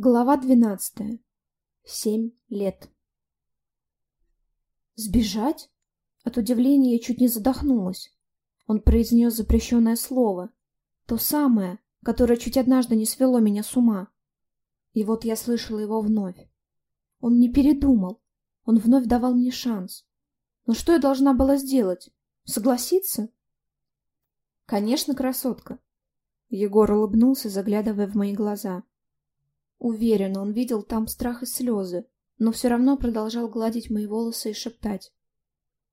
Глава двенадцатая. Семь лет. Сбежать? От удивления я чуть не задохнулась. Он произнес запрещенное слово. То самое, которое чуть однажды не свело меня с ума. И вот я слышала его вновь. Он не передумал. Он вновь давал мне шанс. Но что я должна была сделать? Согласиться? Конечно, красотка. Егор улыбнулся, заглядывая в мои глаза. Уверена, он видел там страх и слезы, но все равно продолжал гладить мои волосы и шептать.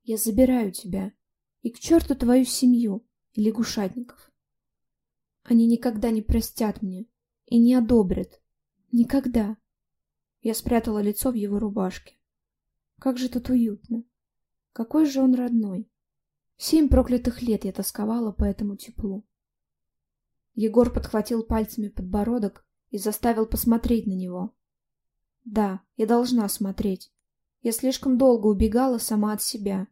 «Я забираю тебя. И к черту твою семью и лягушатников. Они никогда не простят мне и не одобрят. Никогда». Я спрятала лицо в его рубашке. Как же тут уютно. Какой же он родной. Семь проклятых лет я тосковала по этому теплу. Егор подхватил пальцами подбородок и заставил посмотреть на него. Да, я должна смотреть. Я слишком долго убегала сама от себя.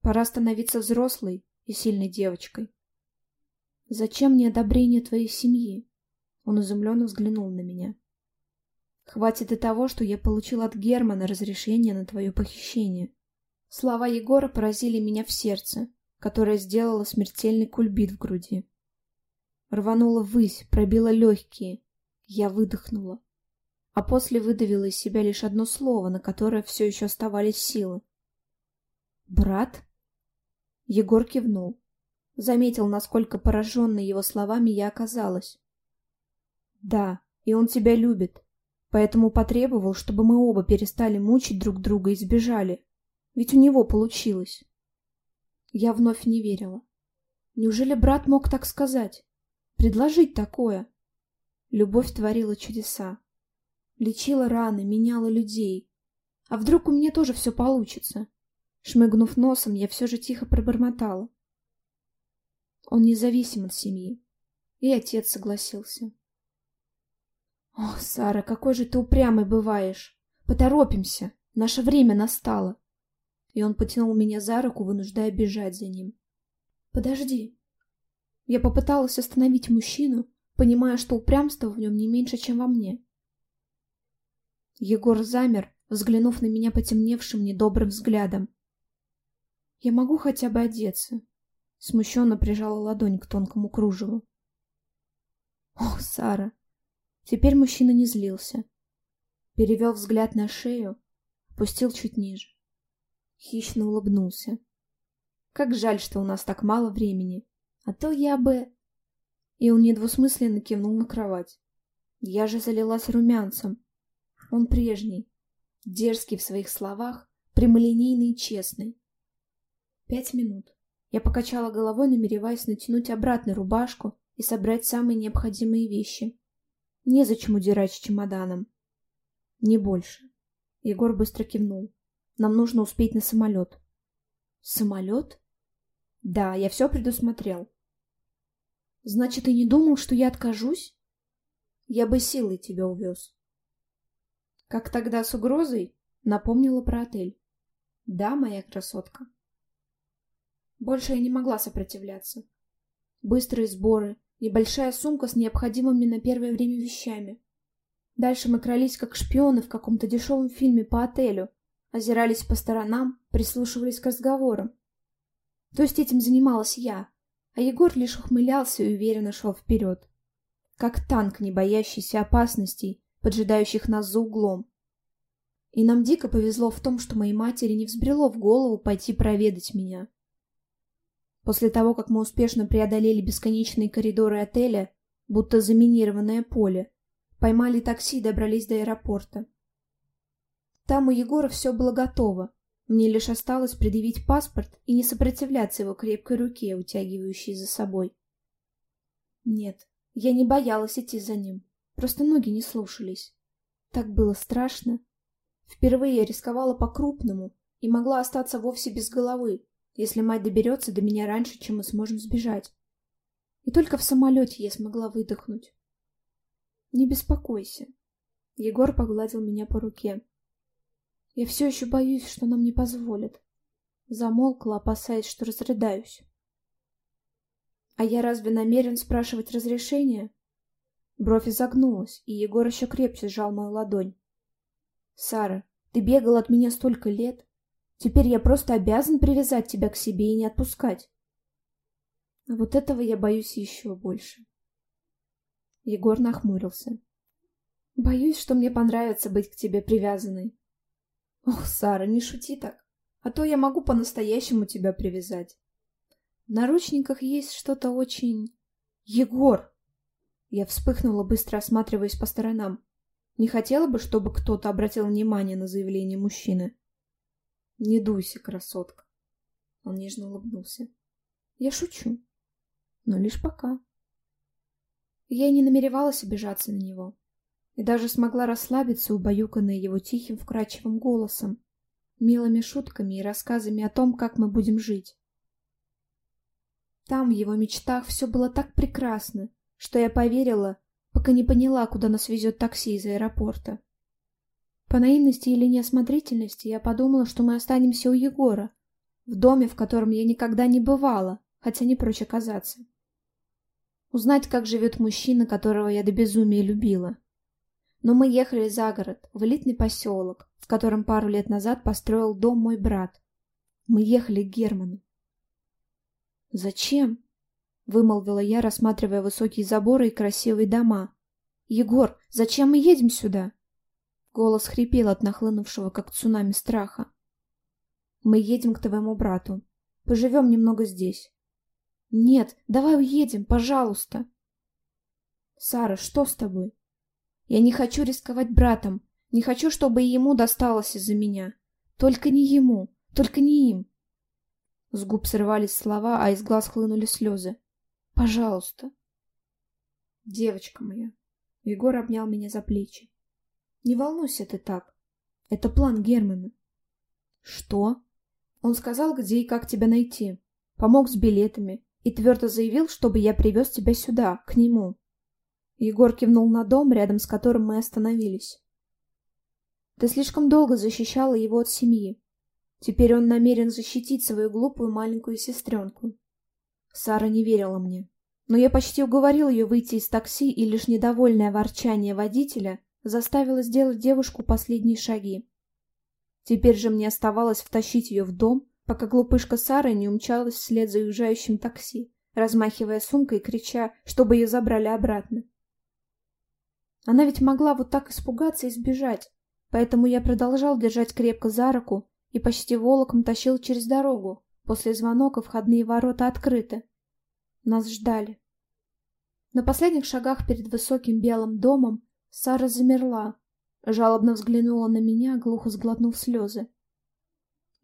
Пора становиться взрослой и сильной девочкой. Зачем мне одобрение твоей семьи? Он изумленно взглянул на меня. Хватит и того, что я получил от Германа разрешение на твое похищение. Слова Егора поразили меня в сердце, которое сделало смертельный кульбит в груди. Рванула ввысь, пробила легкие, я выдохнула, а после выдавила из себя лишь одно слово, на которое все еще оставались силы. «Брат?» Егор кивнул. Заметил, насколько пораженной его словами я оказалась. «Да, и он тебя любит, поэтому потребовал, чтобы мы оба перестали мучить друг друга и сбежали. Ведь у него получилось». Я вновь не верила. Неужели брат мог так сказать? Предложить такое? Любовь творила чудеса. Лечила раны, меняла людей. А вдруг у меня тоже все получится? Шмыгнув носом, я все же тихо пробормотала. Он независим от семьи. И отец согласился. Ох, Сара, какой же ты упрямый бываешь. Поторопимся, наше время настало. И он потянул меня за руку, вынуждая бежать за ним. Подожди. Я попыталась остановить мужчину, понимая, что упрямство в нем не меньше, чем во мне. Егор замер, взглянув на меня потемневшим недобрым взглядом. «Я могу хотя бы одеться?» Смущенно прижала ладонь к тонкому кружеву. «Ох, Сара!» Теперь мужчина не злился. Перевел взгляд на шею, опустил чуть ниже. Хищно улыбнулся. «Как жаль, что у нас так мало времени, а то я бы...» и он недвусмысленно кивнул на кровать. Я же залилась румянцем. Он прежний, дерзкий в своих словах, прямолинейный и честный. Пять минут. Я покачала головой, намереваясь натянуть обратно рубашку и собрать самые необходимые вещи. Незачем удирать с чемоданом. Не больше. Егор быстро кивнул. Нам нужно успеть на самолет. Самолет? Да, я все предусмотрел. Значит, ты не думал, что я откажусь? Я бы силой тебя увез. Как тогда с угрозой? Напомнила про отель. Да, моя красотка. Больше я не могла сопротивляться. Быстрые сборы, небольшая сумка с необходимыми на первое время вещами. Дальше мы крались, как шпионы в каком-то дешевом фильме по отелю, озирались по сторонам, прислушивались к разговорам. То есть этим занималась я, а Егор лишь ухмылялся и уверенно шел вперед. Как танк, не боящийся опасностей, поджидающих нас за углом. И нам дико повезло в том, что моей матери не взбрело в голову пойти проведать меня. После того, как мы успешно преодолели бесконечные коридоры отеля, будто заминированное поле, поймали такси и добрались до аэропорта. Там у Егора все было готово, мне лишь осталось предъявить паспорт и не сопротивляться его крепкой руке, утягивающей за собой. Нет, я не боялась идти за ним, просто ноги не слушались. Так было страшно. Впервые я рисковала по-крупному и могла остаться вовсе без головы, если мать доберется до меня раньше, чем мы сможем сбежать. И только в самолете я смогла выдохнуть. Не беспокойся. Егор погладил меня по руке. Я все еще боюсь, что нам не позволят. Замолкла, опасаясь, что разрыдаюсь. А я разве намерен спрашивать разрешения? Бровь изогнулась, и Егор еще крепче сжал мою ладонь. «Сара, ты бегал от меня столько лет. Теперь я просто обязан привязать тебя к себе и не отпускать». А вот этого я боюсь еще больше. Егор нахмурился. «Боюсь, что мне понравится быть к тебе привязанной». «Ох, Сара, не шути так, а то я могу по-настоящему тебя привязать. В наручниках есть что-то очень... Егор!» Я вспыхнула, быстро осматриваясь по сторонам. Не хотела бы, чтобы кто-то обратил внимание на заявление мужчины. «Не дуйся, красотка!» Он нежно улыбнулся. «Я шучу, но лишь пока». Я не намеревалась обижаться на него и даже смогла расслабиться, убаюканная его тихим, вкрадчивым голосом, милыми шутками и рассказами о том, как мы будем жить. Там, в его мечтах, все было так прекрасно, что я поверила, пока не поняла, куда нас везет такси из аэропорта. По наивности или неосмотрительности я подумала, что мы останемся у Егора, в доме, в котором я никогда не бывала, хотя не прочь оказаться. Узнать, как живет мужчина, которого я до безумия любила. Но мы ехали за город, в элитный поселок, в котором пару лет назад построил дом мой брат. Мы ехали к Герману. «Зачем?» — вымолвила я, рассматривая высокие заборы и красивые дома. «Егор, зачем мы едем сюда?» Голос хрипел от нахлынувшего, как цунами, страха. «Мы едем к твоему брату. Поживем немного здесь». «Нет, давай уедем, пожалуйста!» «Сара, что с тобой?» «Я не хочу рисковать братом. Не хочу, чтобы и ему досталось из-за меня. Только не ему, только не им. С губ срывались слова, а из глаз хлынули слезы. «Пожалуйста». «Девочка моя». Егор обнял меня за плечи. «Не волнуйся ты так. Это план Германа». «Что?» Он сказал, где и как тебя найти. Помог с билетами и твердо заявил, чтобы я привез тебя сюда, к нему. Егор кивнул на дом, рядом с которым мы остановились. Ты слишком долго защищала его от семьи. Теперь он намерен защитить свою глупую маленькую сестренку. Сара не верила мне. Но я почти уговорил ее выйти из такси, и лишь недовольное ворчание водителя заставило сделать девушку последние шаги. Теперь же мне оставалось втащить ее в дом, пока глупышка Сара не умчалась вслед за уезжающим такси, размахивая сумкой и крича, чтобы ее забрали обратно. Она ведь могла вот так испугаться и сбежать, поэтому я продолжал держать крепко за руку и почти волоком тащил через дорогу. После звонка входные ворота открыты. Нас ждали. На последних шагах перед высоким белым домом Сара замерла, жалобно взглянула на меня, глухо сглотнув слезы.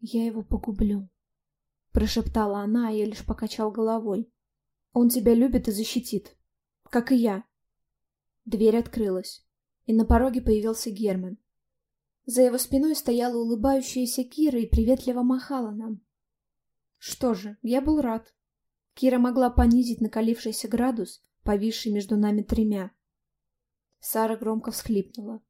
«Я его погублю», — прошептала она, а я лишь покачал головой. «Он тебя любит и защитит, как и я». Дверь открылась, и на пороге появился Герман. За его спиной стояла улыбающаяся Кира и приветливо махала нам. Что же, я был рад. Кира могла понизить накалившийся градус, повисший между нами тремя. Сара громко всхлипнула.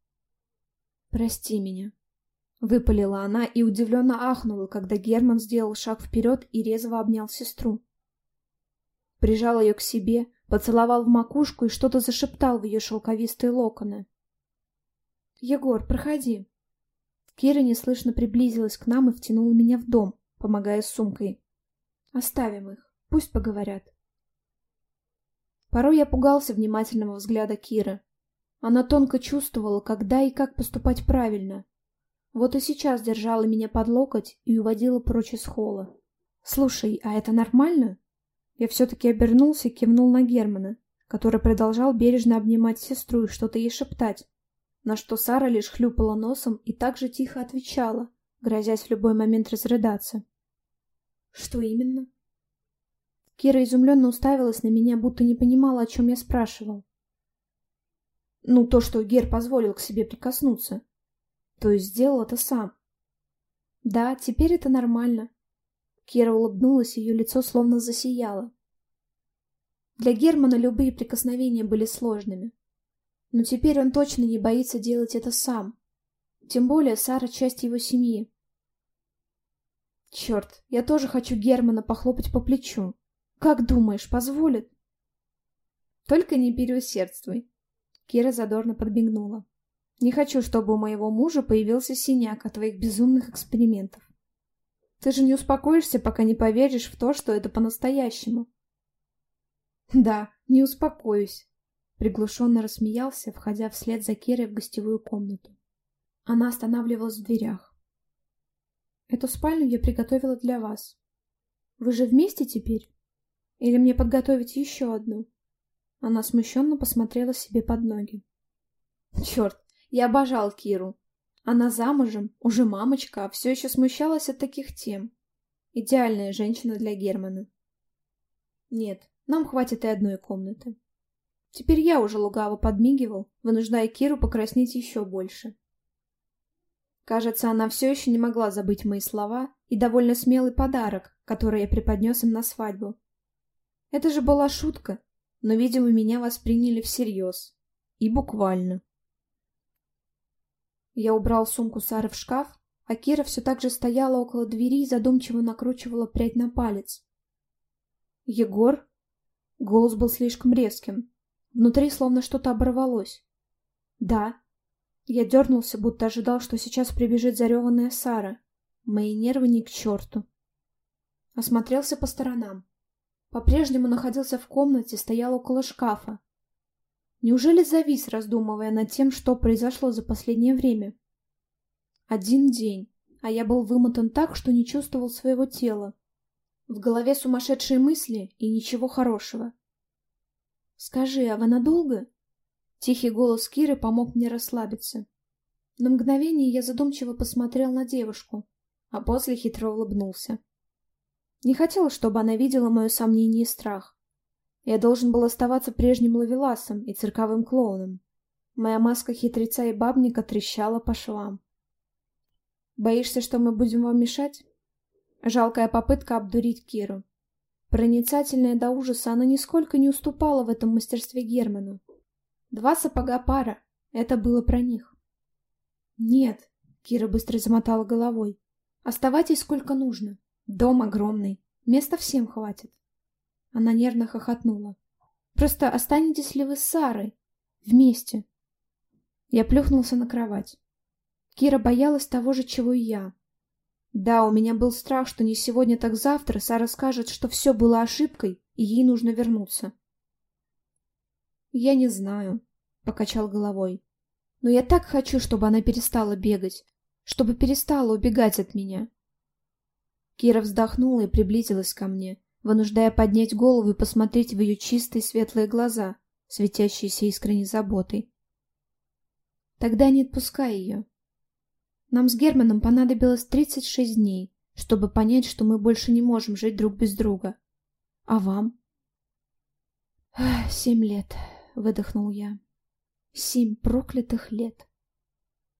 «Прости меня», — выпалила она и удивленно ахнула, когда Герман сделал шаг вперед и резво обнял сестру. Прижал ее к себе, поцеловал в макушку и что-то зашептал в ее шелковистые локоны. «Егор, проходи», Кира неслышно приблизилась к нам и втянула меня в дом, помогая с сумкой. Оставим их, пусть поговорят. Порой я пугался внимательного взгляда Киры. Она тонко чувствовала, когда и как поступать правильно. Вот и сейчас держала меня под локоть и уводила прочь из холла. «Слушай, а это нормально?» Я все-таки обернулся и кивнул на Германа, который продолжал бережно обнимать сестру и что-то ей шептать на что Сара лишь хлюпала носом и так же тихо отвечала, грозясь в любой момент разрыдаться. «Что именно?» Кира изумленно уставилась на меня, будто не понимала, о чем я спрашивал. «Ну, то, что Гер позволил к себе прикоснуться. То есть сделал это сам». «Да, теперь это нормально». Кира улыбнулась, ее лицо словно засияло. Для Германа любые прикосновения были сложными. Но теперь он точно не боится делать это сам. Тем более Сара часть его семьи. Черт, я тоже хочу Германа похлопать по плечу. Как думаешь, позволит? Только не переусердствуй. Кира задорно подмигнула. «Не хочу, чтобы у моего мужа появился синяк от твоих безумных экспериментов. Ты же не успокоишься, пока не поверишь в то, что это по-настоящему». «Да, не успокоюсь», — приглушенно рассмеялся, входя вслед за Кирой в гостевую комнату. Она останавливалась в дверях. «Эту спальню я приготовила для вас. Вы же вместе теперь? Или мне подготовить еще одну?» Она смущенно посмотрела себе под ноги. Черт, я обожал Киру. Она замужем, уже мамочка, а все еще смущалась от таких тем. Идеальная женщина для Германа. Нет, нам хватит и одной комнаты. Теперь я уже лугаво подмигивал, вынуждая Киру покраснеть еще больше. Кажется, она все еще не могла забыть мои слова и довольно смелый подарок, который я преподнес им на свадьбу. Это же была шутка, но, видимо, меня восприняли всерьез. И буквально. Я убрал сумку Сары в шкаф, а Кира все так же стояла около двери и задумчиво накручивала прядь на палец. «Егор?» Голос был слишком резким. Внутри словно что-то оборвалось. «Да». Я дернулся, будто ожидал, что сейчас прибежит зареванная Сара. Мои нервы ни к черту. Осмотрелся по сторонам. По-прежнему находился в комнате, стоял около шкафа. Неужели завис, раздумывая над тем, что произошло за последнее время? Один день, а я был вымотан так, что не чувствовал своего тела. В голове сумасшедшие мысли и ничего хорошего. «Скажи, а вы надолго?» Тихий голос Киры помог мне расслабиться. На мгновение я задумчиво посмотрел на девушку, а после хитро улыбнулся. Не хотел, чтобы она видела мое сомнение и страх. Я должен был оставаться прежним ловеласом и цирковым клоуном. Моя маска хитреца и бабника трещала по швам. «Боишься, что мы будем вам мешать?» Жалкая попытка обдурить Киру. Проницательная до ужаса, она нисколько не уступала в этом мастерстве Герману. Два сапога пара. Это было про них. «Нет», — Кира быстро замотала головой. «Оставайтесь сколько нужно. Дом огромный. Места всем хватит. Она нервно хохотнула. Просто останетесь ли вы с Сарой? Вместе. Я плюхнулся на кровать. Кира боялась того же, чего и я. Да, у меня был страх, что не сегодня, так завтра Сара скажет, что все было ошибкой, и ей нужно вернуться. «Я не знаю», — покачал головой. «Но я так хочу, чтобы она перестала бегать, чтобы перестала убегать от меня. Кира вздохнула и приблизилась ко мне, вынуждая поднять голову и посмотреть в ее чистые светлые глаза, светящиеся искренней заботой. Тогда не отпускай ее. Нам с Германом понадобилось 36 дней, чтобы понять, что мы больше не можем жить друг без друга. А вам? «Семь лет», — выдохнул я. «Семь проклятых лет».